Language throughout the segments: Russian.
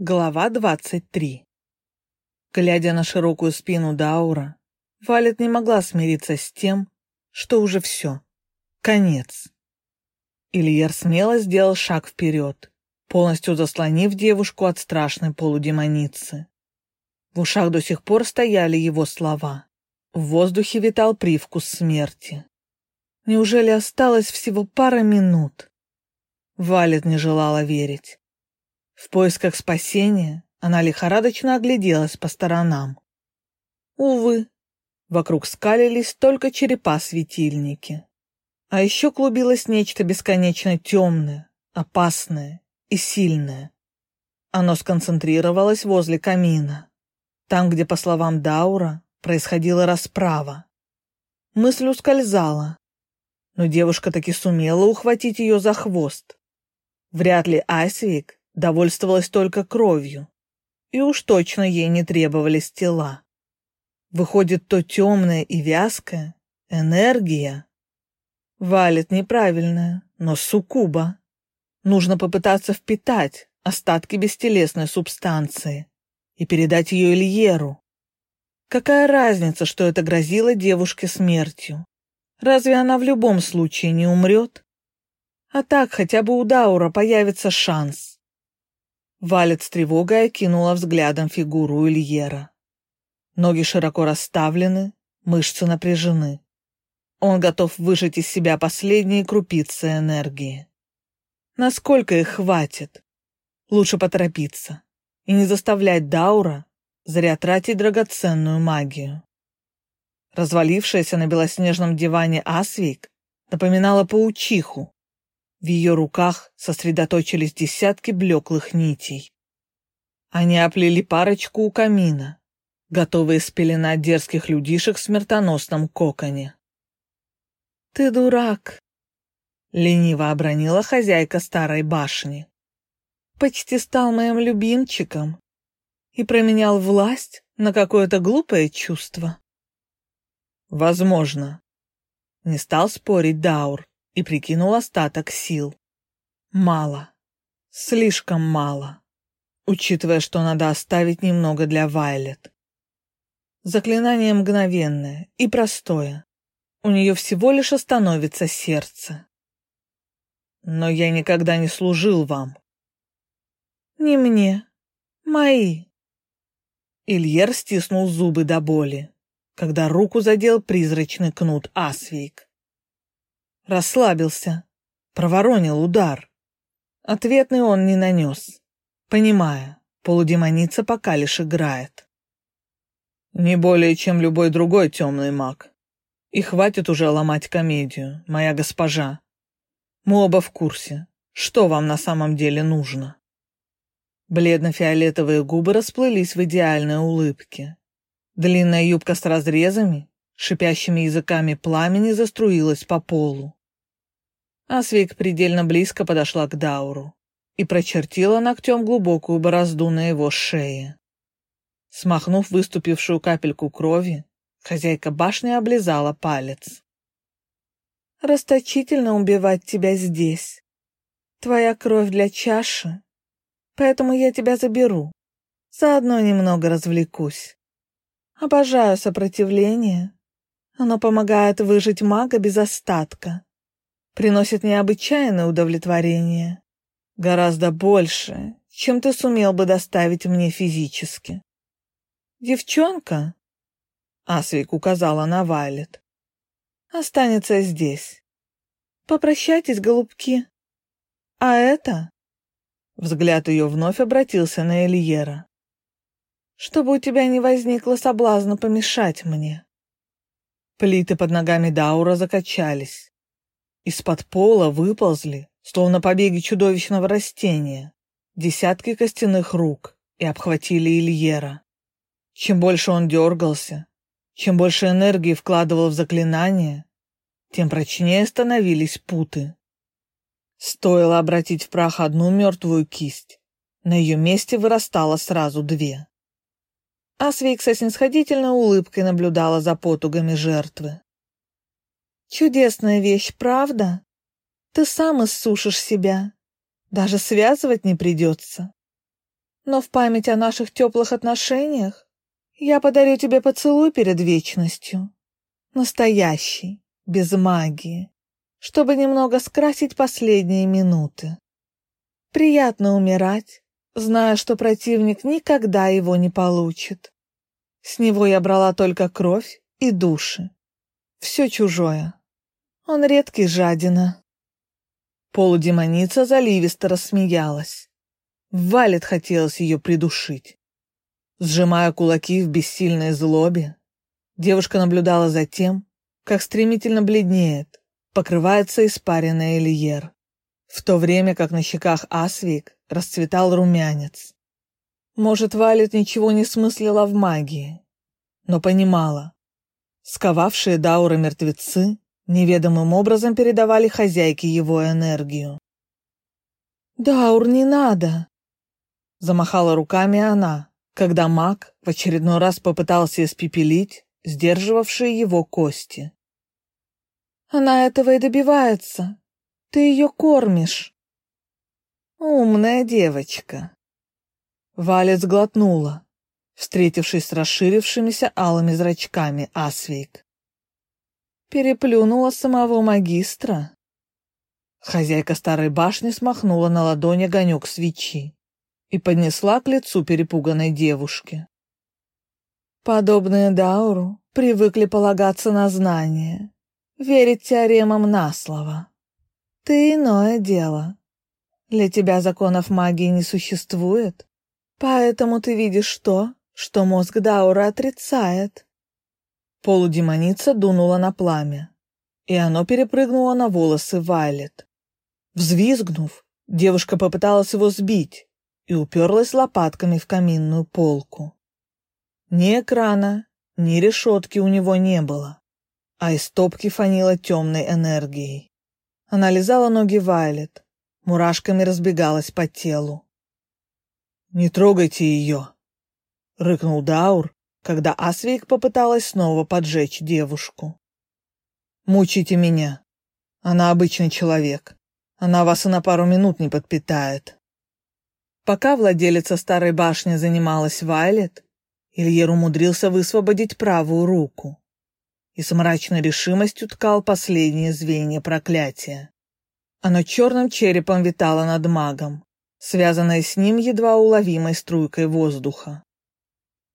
Глава 23 Глядя на широкую спину Даура, Валет не могла смириться с тем, что уже все. Конец. Ильер смело сделал шаг вперед, полностью заслонив девушку от страшной полудемоницы. В ушах до сих пор стояли его слова. В воздухе витал привкус смерти. Неужели осталось всего пара минут? Валет не желала верить. В поисках спасения она лихорадочно огляделась по сторонам. Увы, вокруг скалились только черепа-светильники. А еще клубилось нечто бесконечно темное, опасное и сильное. Оно сконцентрировалось возле камина, там, где, по словам Даура, происходила расправа. Мысль ускользала, но девушка таки сумела ухватить ее за хвост. Вряд ли Асвик довольствовалась только кровью, и уж точно ей не требовались тела. Выходит, то темное и вязкое — энергия. Валит неправильная, но суккуба. Нужно попытаться впитать остатки бестелесной субстанции и передать ее Ильеру. Какая разница, что это грозило девушке смертью? Разве она в любом случае не умрет? А так хотя бы у Даура появится шанс. Валет с тревогой окинула взглядом фигуру Ильера. Ноги широко расставлены, мышцы напряжены. Он готов выжать из себя последние крупицы энергии. Насколько их хватит? Лучше поторопиться и не заставлять Даура зря тратить драгоценную магию. Развалившаяся на белоснежном диване Асвик напоминала паучиху, в ее руках сосредоточились десятки блеклых нитей. Они оплели парочку у камина, готовые спеленать дерзких людишек в смертоносном коконе. «Ты дурак!» — лениво обронила хозяйка старой башни. «Почти стал моим любимчиком и променял власть на какое-то глупое чувство». «Возможно», — не стал спорить Даур и прикинул остаток сил. Мало. Слишком мало. Учитывая, что надо оставить немного для Вайлет. Заклинание мгновенное и простое. У нее всего лишь остановится сердце. Но я никогда не служил вам. Не мне. Мои. Ильер стиснул зубы до боли, когда руку задел призрачный кнут Асвейк. Расслабился. Проворонил удар. Ответный он не нанес, понимая, полудемоница пока лишь играет. Не более, чем любой другой темный маг. И хватит уже ломать комедию, моя госпожа. Мы оба в курсе, что вам на самом деле нужно. Бледно-фиолетовые губы расплылись в идеальной улыбке. Длинная юбка с разрезами, шипящими языками пламени заструилась по полу. Асвик предельно близко подошла к Дауру и прочертила ногтем глубокую борозду на его шее. Смахнув выступившую капельку крови, хозяйка башни облизала палец. «Расточительно убивать тебя здесь. Твоя кровь для чаши, поэтому я тебя заберу. Заодно немного развлекусь. Обожаю сопротивление. Оно помогает выжить мага без остатка приносит необычайное удовлетворение. Гораздо больше, чем ты сумел бы доставить мне физически. Девчонка, Асвик указала на Вайлет, останется здесь. Попрощайтесь, голубки. А это... Взгляд ее вновь обратился на Эльера. Чтобы у тебя не возникло соблазна помешать мне. Плиты под ногами Даура закачались. Из-под пола выползли, словно побеги чудовищного растения, десятки костяных рук и обхватили Ильера. Чем больше он дергался, чем больше энергии вкладывал в заклинание, тем прочнее становились путы. Стоило обратить в прах одну мертвую кисть, на ее месте вырастало сразу две. Асвик со снисходительной улыбкой наблюдала за потугами жертвы. Чудесная вещь, правда? Ты сам иссушишь себя. Даже связывать не придется. Но в память о наших теплых отношениях я подарю тебе поцелуй перед вечностью. Настоящий, без магии, чтобы немного скрасить последние минуты. Приятно умирать, зная, что противник никогда его не получит. С него я брала только кровь и души. Все чужое. Он редкий жадина. Полудемоница заливисто рассмеялась. Валет хотелось ее придушить. Сжимая кулаки в бессильной злобе, девушка наблюдала за тем, как стремительно бледнеет, покрывается испаренный Элиер, в то время как на щеках Асвик расцветал румянец. Может, Валет ничего не смыслила в магии, но понимала. Сковавшие Дауры мертвецы неведомым образом передавали хозяйке его энергию. «Даур, не надо!» Замахала руками она, когда маг в очередной раз попытался испепелить сдерживавшие его кости. «Она этого и добивается. Ты ее кормишь». «Умная девочка», Валя сглотнула, встретившись с расширившимися алыми зрачками Асвейк. Переплюнула самого магистра. Хозяйка старой башни смахнула на ладони огонек свечи и поднесла к лицу перепуганной девушки. Подобные Дауру привыкли полагаться на знания, верить теоремам на слово. Ты иное дело. Для тебя законов магии не существует, Поэтому ты видишь то, что мозг Даура отрицает. Полудемоница дунула на пламя, и оно перепрыгнуло на волосы Вайлет. Взвизгнув, девушка попыталась его сбить и уперлась лопатками в каминную полку. Ни экрана, ни решетки у него не было, а из топки фанила темной энергией. Она лизала ноги Вайлет, мурашками разбегалась по телу. «Не трогайте ее!» — рыкнул Даур, когда Асвейк попыталась снова поджечь девушку. «Мучите меня. Она обычный человек. Она вас и на пару минут не подпитает». Пока владелица старой башни занималась Вайлет, Ильер умудрился высвободить правую руку и с мрачной решимостью ткал последние звенья проклятия. Оно черным черепом витало над магом, связанная с ним едва уловимой струйкой воздуха.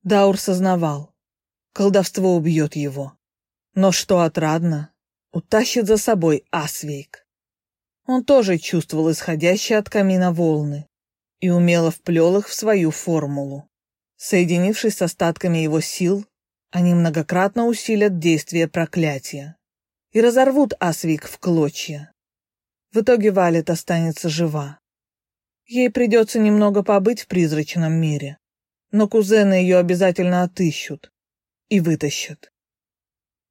Даур сознавал, колдовство убьет его, но что отрадно, утащит за собой Асвейк. Он тоже чувствовал исходящие от камина волны и умело вплел их в свою формулу. Соединившись с остатками его сил, они многократно усилят действие проклятия и разорвут Асвик в клочья. В итоге Валет останется жива. Ей придется немного побыть в призрачном мире, но кузены ее обязательно отыщут и вытащат.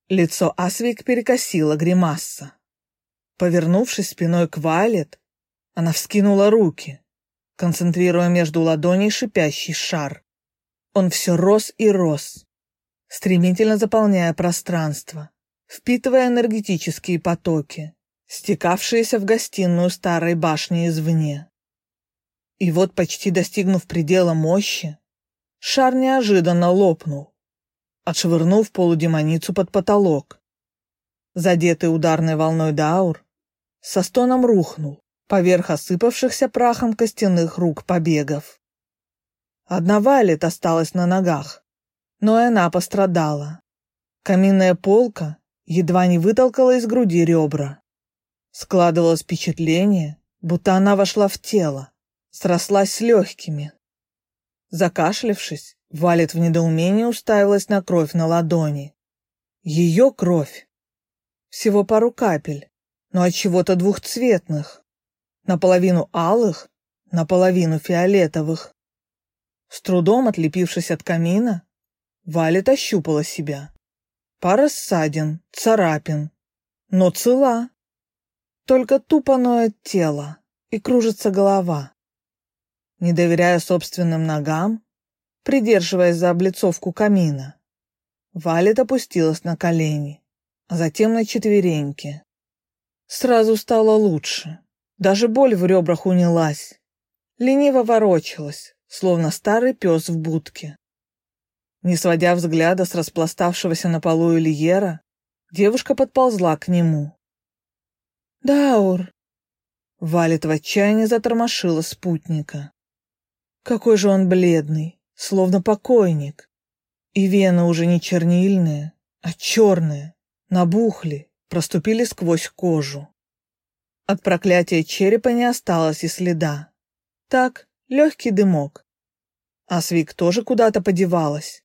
Лицо Асвик перекосило гримаса. Повернувшись спиной к Вайлет, она вскинула руки, концентрируя между ладоней шипящий шар. Он все рос и рос, стремительно заполняя пространство, впитывая энергетические потоки, стекавшиеся в гостиную старой башни извне. И вот, почти достигнув предела мощи, шар неожиданно лопнул, отшвырнув полудемоницу под потолок. Задетый ударной волной Даур со стоном рухнул поверх осыпавшихся прахом костяных рук побегов. Одна Вайлет осталась на ногах, но и она пострадала. Каминная полка едва не вытолкала из груди ребра. Складывалось впечатление, будто она вошла в тело, срослась с легкими. Закашлявшись, Валет в недоумении уставилась на кровь на ладони. Ее кровь. Всего пару капель, но от чего-то двухцветных. Наполовину алых, наполовину фиолетовых. С трудом отлепившись от камина, Валет ощупала себя. Пара ссадин, царапин, но цела. Только тупо ноет тело и кружится голова не доверяя собственным ногам, придерживаясь за облицовку камина. Валет опустилась на колени, а затем на четвереньки. Сразу стало лучше. Даже боль в ребрах унялась. Лениво ворочалась, словно старый пес в будке. Не сводя взгляда с распластавшегося на полу Ильера, девушка подползла к нему. «Даур!» Валит в отчаянии затормошила спутника. Какой же он бледный, словно покойник. И вены уже не чернильные, а черные, набухли, проступили сквозь кожу. От проклятия черепа не осталось и следа. Так, легкий дымок. А Свик тоже куда-то подевалась.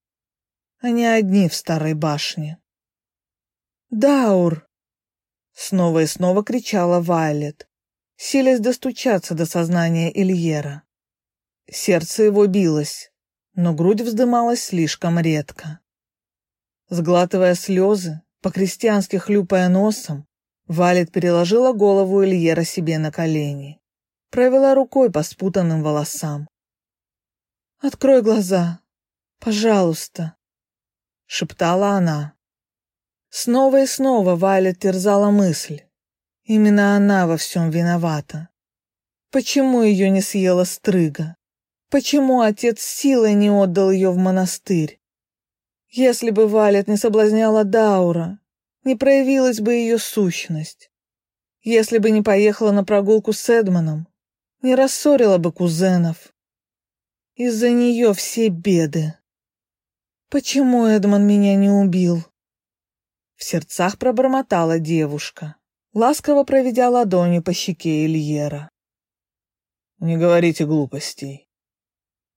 Они одни в старой башне. «Даур!» Снова и снова кричала Вайлет, силясь достучаться до сознания Ильера. Сердце его билось, но грудь вздымалась слишком редко. Сглатывая слезы, по-крестьянски хлюпая носом, Валет переложила голову Ильера себе на колени, провела рукой по спутанным волосам. «Открой глаза, пожалуйста», — шептала она. Снова и снова Валет терзала мысль. Именно она во всем виновата. Почему ее не съела стрыга? Почему отец силой не отдал ее в монастырь? Если бы Валет не соблазняла Даура, не проявилась бы ее сущность. Если бы не поехала на прогулку с Эдманом, не рассорила бы кузенов. Из-за нее все беды. Почему Эдман меня не убил? В сердцах пробормотала девушка, ласково проведя ладонью по щеке Ильера. «Не говорите глупостей».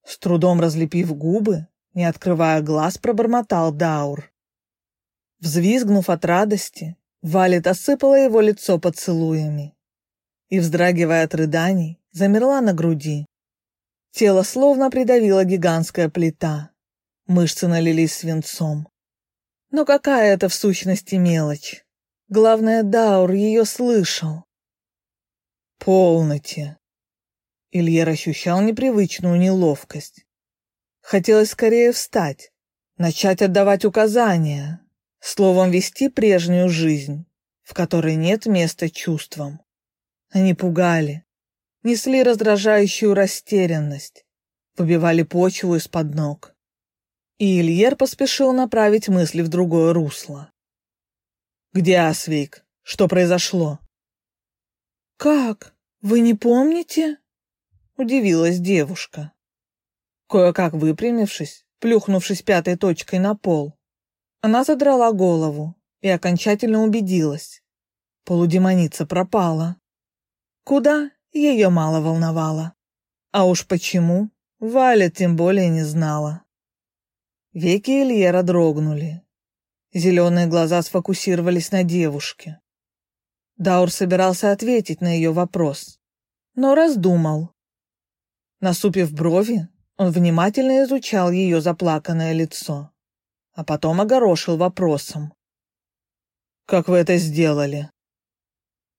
С трудом разлепив губы, не открывая глаз, пробормотал Даур. Взвизгнув от радости, Валет осыпала его лицо поцелуями и, вздрагивая от рыданий, замерла на груди. Тело словно придавила гигантская плита. Мышцы налились свинцом. Но какая это в сущности мелочь? Главное, Даур ее слышал. «Полноте!» Ильер ощущал непривычную неловкость. Хотелось скорее встать, начать отдавать указания, словом, вести прежнюю жизнь, в которой нет места чувствам. Они пугали, несли раздражающую растерянность, выбивали почву из-под ног и Ильер поспешил направить мысли в другое русло. «Где Асвейк? Что произошло?» «Как? Вы не помните?» — удивилась девушка. Кое-как выпрямившись, плюхнувшись пятой точкой на пол, она задрала голову и окончательно убедилась. Полудемоница пропала. Куда, ее мало волновало. А уж почему, Валя тем более не знала. Веки Ильера дрогнули. Зеленые глаза сфокусировались на девушке. Даур собирался ответить на ее вопрос, но раздумал. Насупив брови, он внимательно изучал ее заплаканное лицо, а потом огорошил вопросом. «Как вы это сделали?»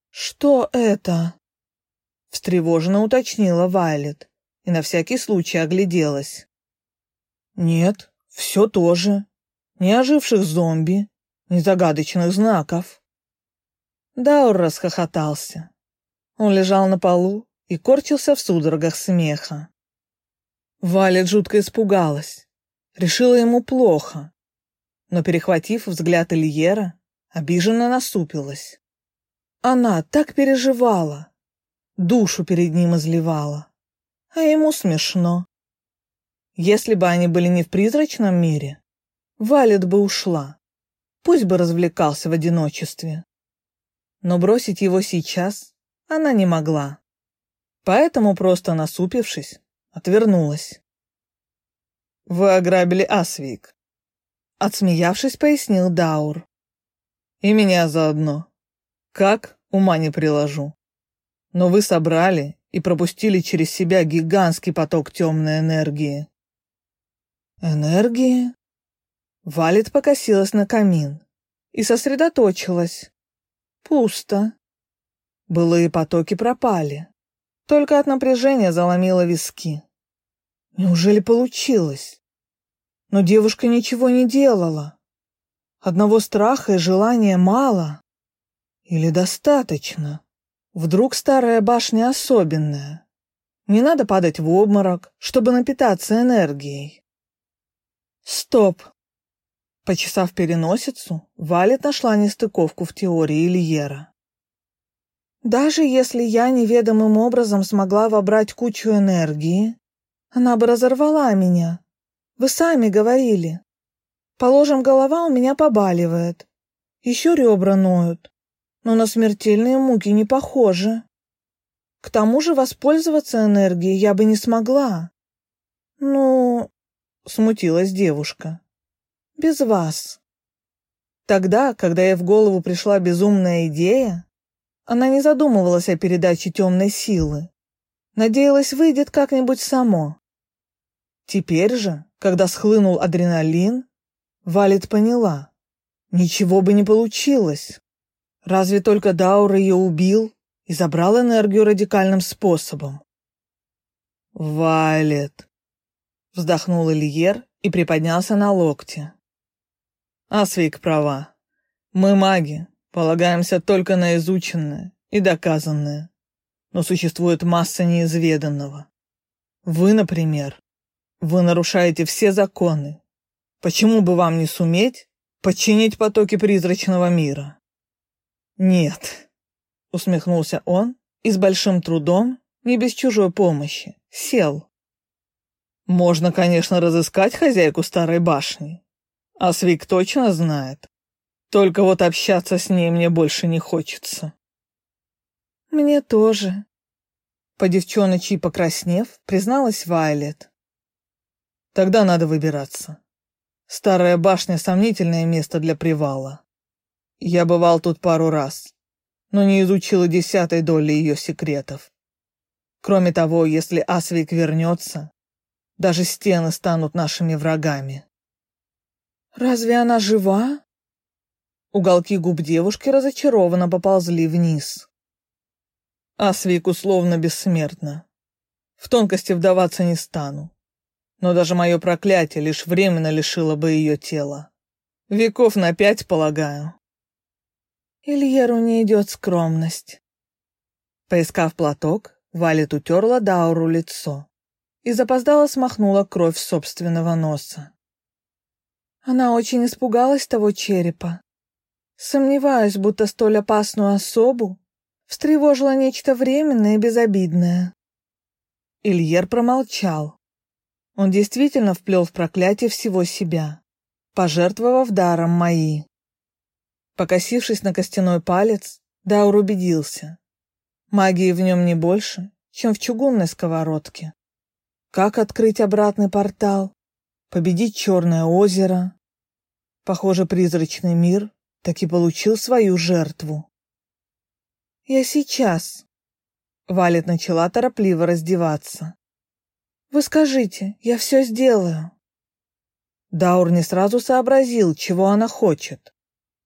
«Что это?» Встревоженно уточнила Вайлет и на всякий случай огляделась. «Нет, все то же. Ни оживших зомби, ни загадочных знаков. Даур расхохотался. Он лежал на полу и корчился в судорогах смеха. Валя жутко испугалась. Решила ему плохо. Но, перехватив взгляд Ильера, обиженно насупилась. Она так переживала, душу перед ним изливала. А ему смешно. Если бы они были не в призрачном мире, Валет бы ушла. Пусть бы развлекался в одиночестве. Но бросить его сейчас она не могла. Поэтому, просто насупившись, отвернулась. «Вы ограбили Асвик», — отсмеявшись, пояснил Даур. «И меня заодно. Как, ума не приложу. Но вы собрали и пропустили через себя гигантский поток темной энергии. Энергии? Валет покосилась на камин и сосредоточилась. Пусто. Былые потоки пропали. Только от напряжения заломило виски. Неужели получилось? Но девушка ничего не делала. Одного страха и желания мало. Или достаточно? Вдруг старая башня особенная? Не надо падать в обморок, чтобы напитаться энергией. Стоп. Почесав переносицу, Валет нашла нестыковку в теории Ильера. Даже если я неведомым образом смогла вобрать кучу энергии, она бы разорвала меня. Вы сами говорили. Положим, голова у меня побаливает. Еще ребра ноют. Но на смертельные муки не похоже. К тому же воспользоваться энергией я бы не смогла. Ну, смутилась девушка. Без вас. Тогда, когда ей в голову пришла безумная идея, она не задумывалась о передаче темной силы. Надеялась, выйдет как-нибудь само. Теперь же, когда схлынул адреналин, Валет поняла. Ничего бы не получилось. Разве только Даур ее убил и забрал энергию радикальным способом. «Валет!» — вздохнул Ильер и приподнялся на локте. «Асвик права. Мы маги, полагаемся только на изученное и доказанное. Но существует масса неизведанного. Вы, например, вы нарушаете все законы, Почему бы вам не суметь подчинить потоки призрачного мира? Нет, усмехнулся он и с большим трудом, не без чужой помощи, сел. Можно, конечно, разыскать хозяйку старой башни. А Свик точно знает. Только вот общаться с ней мне больше не хочется. Мне тоже. По девчоночи покраснев, призналась Вайлет. Тогда надо выбираться. Старая башня — сомнительное место для привала. Я бывал тут пару раз, но не изучил и десятой доли ее секретов. Кроме того, если Асвик вернется, даже стены станут нашими врагами. «Разве она жива?» Уголки губ девушки разочарованно поползли вниз. Асвик условно бессмертна. В тонкости вдаваться не стану но даже мое проклятие лишь временно лишило бы ее тела. Веков на пять, полагаю. Ильеру не идет скромность. Поискав платок, Валет утерла Дауру лицо и запоздала смахнула кровь собственного носа. Она очень испугалась того черепа. Сомневаюсь, будто столь опасную особу встревожило нечто временное и безобидное. Ильер промолчал, он действительно вплел в проклятие всего себя, пожертвовав даром мои. Покосившись на костяной палец, Даур убедился. Магии в нем не больше, чем в чугунной сковородке. Как открыть обратный портал? Победить Черное озеро? Похоже, призрачный мир так и получил свою жертву. «Я сейчас», — Валет начала торопливо раздеваться. Вы скажите, я все сделаю. Даур не сразу сообразил, чего она хочет,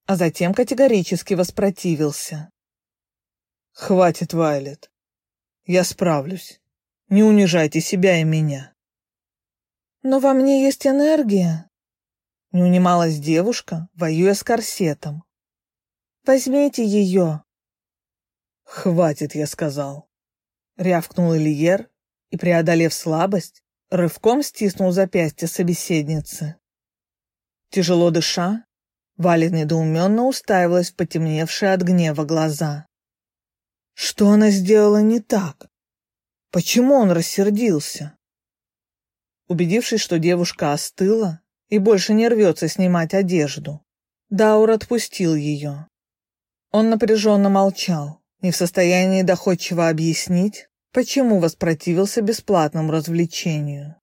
а затем категорически воспротивился. «Хватит, Вайлет. Я справлюсь. Не унижайте себя и меня». «Но во мне есть энергия», — не унималась девушка, воюя с корсетом. «Возьмите ее». «Хватит», — я сказал. Рявкнул Ильер, и, преодолев слабость, рывком стиснул запястье собеседницы. Тяжело дыша, Валя недоуменно уставилась в потемневшие от гнева глаза. Что она сделала не так? Почему он рассердился? Убедившись, что девушка остыла и больше не рвется снимать одежду, Даур отпустил ее. Он напряженно молчал, не в состоянии доходчиво объяснить, почему воспротивился бесплатному развлечению.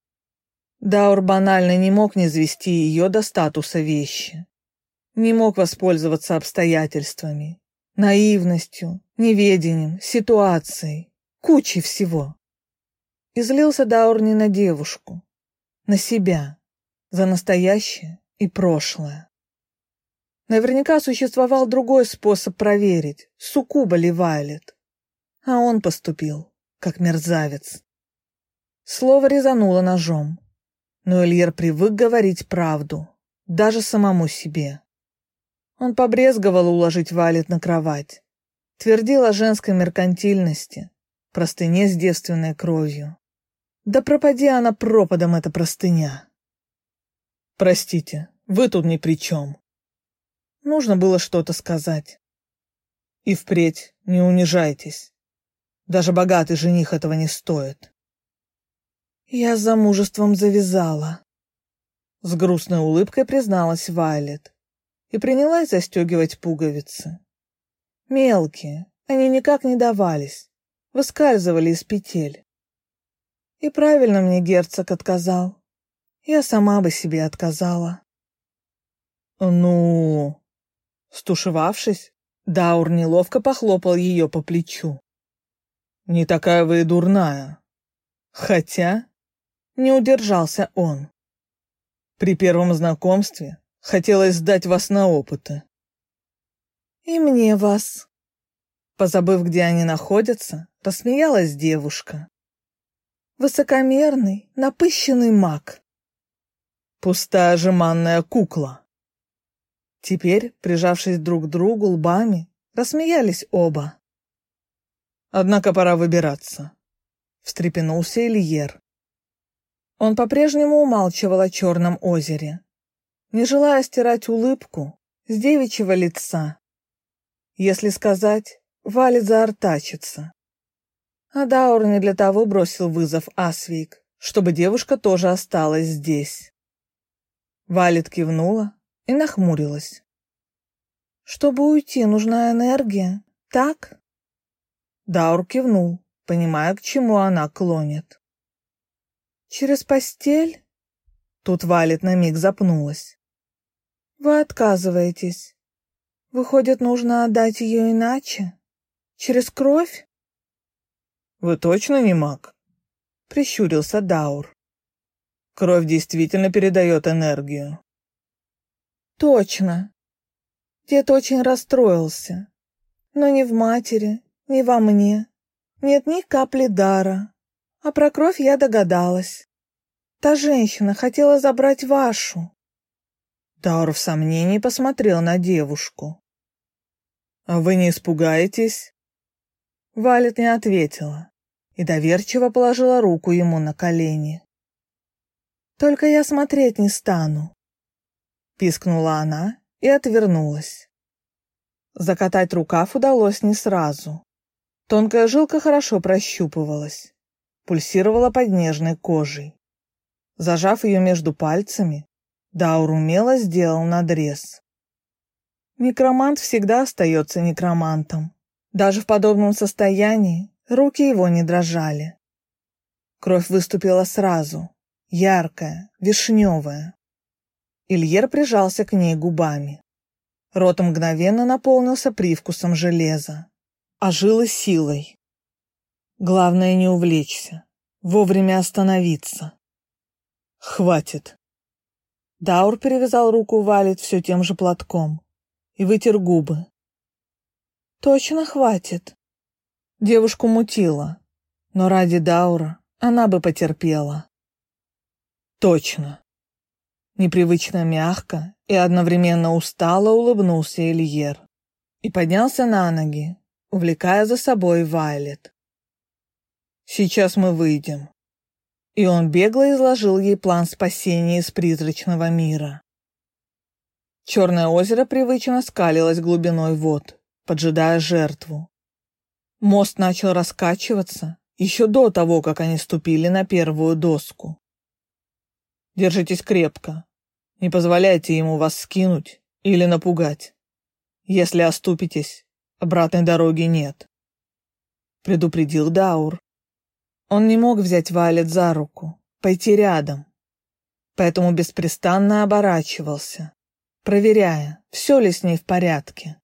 Даур банально не мог не звести ее до статуса вещи. Не мог воспользоваться обстоятельствами, наивностью, неведением, ситуацией, кучей всего. Излился Даур не на девушку, на себя, за настоящее и прошлое. Наверняка существовал другой способ проверить, суккуба ли Вайлет. А он поступил как мерзавец. Слово резануло ножом, но Эльер привык говорить правду, даже самому себе. Он побрезговал уложить Валет на кровать, твердил о женской меркантильности, простыне с девственной кровью. Да пропади она пропадом, эта простыня. Простите, вы тут ни при чем. Нужно было что-то сказать. И впредь не унижайтесь. Даже богатый жених этого не стоит. Я с замужеством завязала. С грустной улыбкой призналась Вайлет и принялась застегивать пуговицы. Мелкие, они никак не давались, выскальзывали из петель. И правильно мне герцог отказал. Я сама бы себе отказала. Ну, стушевавшись, Даур неловко похлопал ее по плечу. Не такая вы и дурная. Хотя не удержался он. При первом знакомстве хотелось сдать вас на опыты. И мне вас. Позабыв, где они находятся, рассмеялась девушка. Высокомерный, напыщенный маг. Пустая жеманная кукла. Теперь, прижавшись друг к другу лбами, рассмеялись оба. Однако пора выбираться. Встрепенулся Ильер. Он по-прежнему умалчивал о черном озере, не желая стирать улыбку с девичьего лица. Если сказать, Валит заортачится. А Даур не для того бросил вызов Асвик, чтобы девушка тоже осталась здесь. Валит кивнула и нахмурилась. Чтобы уйти, нужна энергия, так? Даур кивнул, понимая, к чему она клонит. Через постель? Тут Валет на миг запнулась. Вы отказываетесь. Выходит, нужно отдать ее иначе? Через кровь? Вы точно не маг? Прищурился Даур. Кровь действительно передает энергию. Точно. Дед очень расстроился. Но ни в матери, ни во мне нет ни капли дара. А про кровь я догадалась. Та женщина хотела забрать вашу. Таур в сомнении посмотрел на девушку. «А вы не испугаетесь?» Валет не ответила и доверчиво положила руку ему на колени. «Только я смотреть не стану», — пискнула она и отвернулась. Закатать рукав удалось не сразу. Тонкая жилка хорошо прощупывалась пульсировала под нежной кожей. Зажав ее между пальцами, Даур умело сделал надрез. Некромант всегда остается некромантом. Даже в подобном состоянии руки его не дрожали. Кровь выступила сразу, яркая, вишневая. Ильер прижался к ней губами. Рот мгновенно наполнился привкусом железа, а жилы силой. Главное не увлечься, вовремя остановиться. Хватит. Даур перевязал руку Валет все тем же платком и вытер губы. Точно хватит. Девушку мутила, но ради Даура она бы потерпела. Точно. Непривычно мягко и одновременно устало улыбнулся Ильер и поднялся на ноги, увлекая за собой Вайлет. Сейчас мы выйдем». И он бегло изложил ей план спасения из призрачного мира. Черное озеро привычно скалилось глубиной вод, поджидая жертву. Мост начал раскачиваться еще до того, как они ступили на первую доску. Держитесь крепко. Не позволяйте ему вас скинуть или напугать. Если оступитесь, обратной дороги нет. Предупредил Даур. Он не мог взять Валет за руку, пойти рядом, поэтому беспрестанно оборачивался, проверяя, все ли с ней в порядке.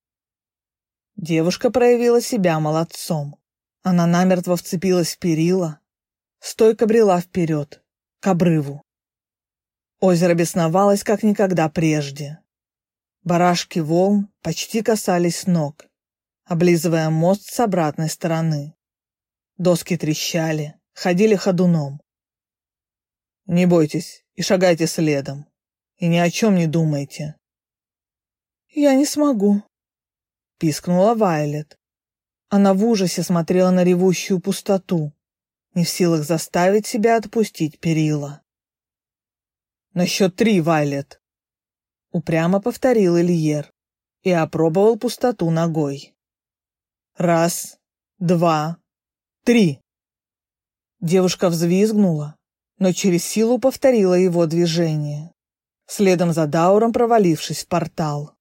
Девушка проявила себя молодцом. Она намертво вцепилась в перила, стойко брела вперед, к обрыву. Озеро бесновалось, как никогда прежде. Барашки волн почти касались ног, облизывая мост с обратной стороны. Доски трещали, ходили ходуном. Не бойтесь и шагайте следом. И ни о чем не думайте. Я не смогу, пискнула Вайлет. Она в ужасе смотрела на ревущую пустоту, не в силах заставить себя отпустить перила. «На счет три, Вайлет!» Упрямо повторил Ильер и опробовал пустоту ногой. «Раз, два, три!» Девушка взвизгнула, но через силу повторила его движение, следом за Дауром провалившись в портал.